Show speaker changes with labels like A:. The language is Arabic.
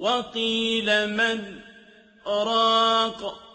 A: وَقِيلَ مَنْ ۜ رَاقٍ